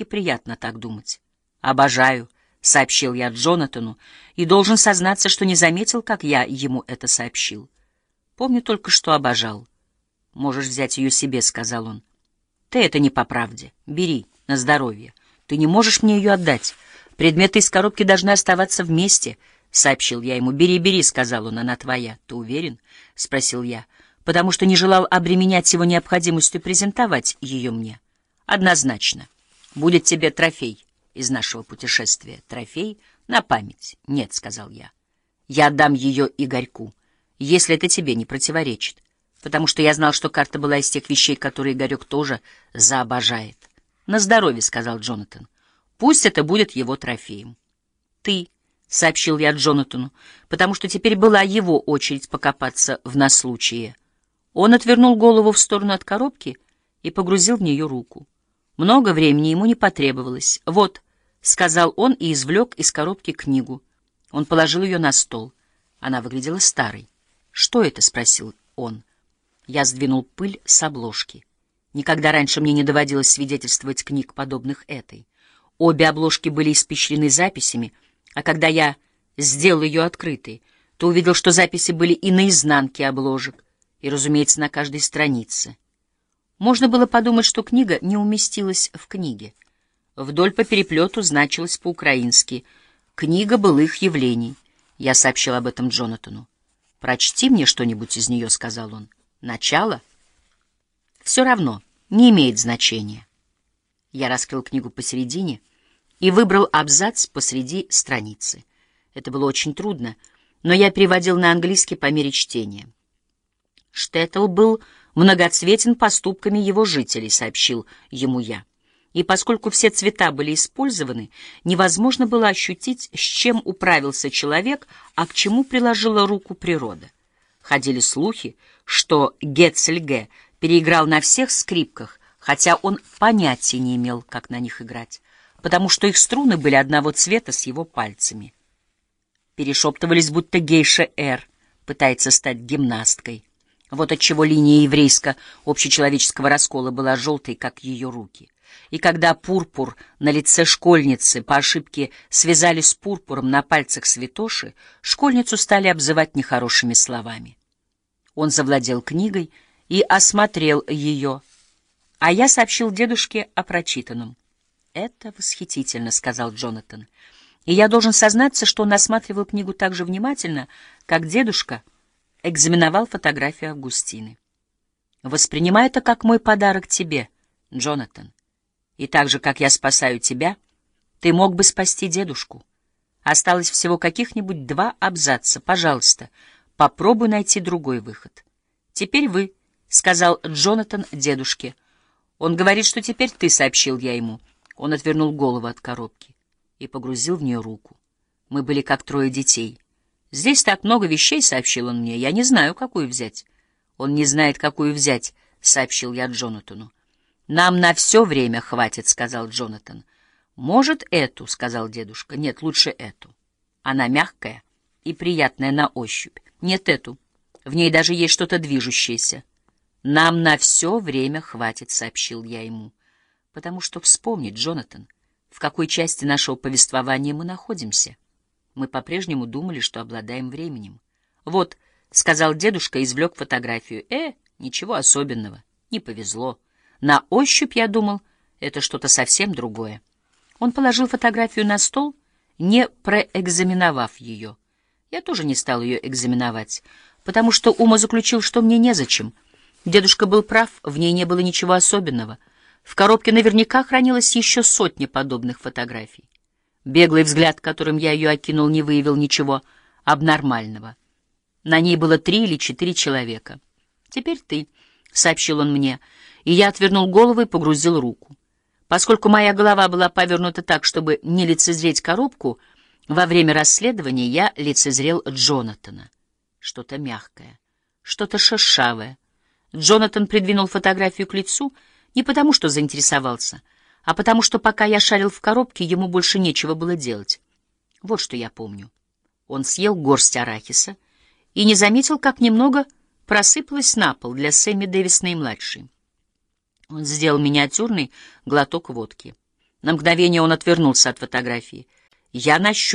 и приятно так думать. «Обожаю», — сообщил я Джонатану, и должен сознаться, что не заметил, как я ему это сообщил. Помню только, что обожал. «Можешь взять ее себе», — сказал он. «Ты это не по правде. Бери, на здоровье. Ты не можешь мне ее отдать. Предметы из коробки должны оставаться вместе», — сообщил я ему. «Бери, бери», — сказал он, — «она твоя». «Ты уверен?» — спросил я, потому что не желал обременять его необходимостью презентовать ее мне. «Однозначно. Будет тебе трофей» из нашего путешествия. Трофей на память. Нет, — сказал я. Я отдам ее Игорьку, если это тебе не противоречит, потому что я знал, что карта была из тех вещей, которые Игорек тоже заобожает. На здоровье, — сказал Джонатан. Пусть это будет его трофеем. Ты, — сообщил я Джонатану, потому что теперь была его очередь покопаться в наслучие. Он отвернул голову в сторону от коробки и погрузил в нее руку. Много времени ему не потребовалось. Вот, — сказал он и извлек из коробки книгу. Он положил ее на стол. Она выглядела старой. «Что это?» — спросил он. Я сдвинул пыль с обложки. Никогда раньше мне не доводилось свидетельствовать книг, подобных этой. Обе обложки были испещрены записями, а когда я сделал ее открытой, то увидел, что записи были и на изнанке обложек, и, разумеется, на каждой странице. Можно было подумать, что книга не уместилась в книге. Вдоль по переплету значилось по-украински «Книга былых явлений». Я сообщил об этом Джонатану. «Прочти мне что-нибудь из нее», — сказал он. «Начало?» «Все равно, не имеет значения». Я раскрыл книгу посередине и выбрал абзац посреди страницы. Это было очень трудно, но я переводил на английский по мере чтения. Штеттл был многоцветен поступками его жителей, сообщил ему я и поскольку все цвета были использованы, невозможно было ощутить, с чем управился человек, а к чему приложила руку природа. Ходили слухи, что Гетцельге переиграл на всех скрипках, хотя он понятия не имел, как на них играть, потому что их струны были одного цвета с его пальцами. Перешептывались, будто гейша Эр пытается стать гимнасткой. Вот отчего линия еврейско-общечеловеческого раскола была желтой, как ее руки и когда пурпур на лице школьницы по ошибке связали с пурпуром на пальцах святоши, школьницу стали обзывать нехорошими словами. Он завладел книгой и осмотрел ее, а я сообщил дедушке о прочитанном. «Это восхитительно», — сказал Джонатан. И я должен сознаться, что он осматривал книгу так же внимательно, как дедушка экзаменовал фотографию Августины. «Воспринимай это как мой подарок тебе, Джонатан. И так же, как я спасаю тебя, ты мог бы спасти дедушку. Осталось всего каких-нибудь два абзаца. Пожалуйста, попробуй найти другой выход. Теперь вы, — сказал Джонатан дедушке. Он говорит, что теперь ты, — сообщил я ему. Он отвернул голову от коробки и погрузил в нее руку. Мы были как трое детей. «Здесь так много вещей», — сообщил он мне. «Я не знаю, какую взять». «Он не знает, какую взять», — сообщил я Джонатану. «Нам на все время хватит», — сказал Джонатан. «Может, эту», — сказал дедушка. «Нет, лучше эту. Она мягкая и приятная на ощупь. Нет, эту. В ней даже есть что-то движущееся». «Нам на все время хватит», — сообщил я ему. «Потому что вспомнить, Джонатан, в какой части нашего повествования мы находимся. Мы по-прежнему думали, что обладаем временем. Вот», — сказал дедушка и извлек фотографию. «Э, ничего особенного. Не повезло». На ощупь я думал, это что-то совсем другое. Он положил фотографию на стол, не проэкзаменовав ее. Я тоже не стал ее экзаменовать, потому что Ума заключил, что мне незачем. Дедушка был прав, в ней не было ничего особенного. В коробке наверняка хранилось еще сотни подобных фотографий. Беглый взгляд, которым я ее окинул, не выявил ничего абнормального. На ней было три или четыре человека. «Теперь ты», — сообщил он мне, — и я отвернул голову и погрузил руку. Поскольку моя голова была повернута так, чтобы не лицезреть коробку, во время расследования я лицезрел Джонатана. Что-то мягкое, что-то шершавое. Джонатан придвинул фотографию к лицу не потому, что заинтересовался, а потому, что пока я шарил в коробке, ему больше нечего было делать. Вот что я помню. Он съел горсть арахиса и не заметил, как немного просыпалось на пол для Сэмми Дэвис наимладшей. Он сделал миниатюрный глоток водки. На мгновение он отвернулся от фотографии. Я нащупал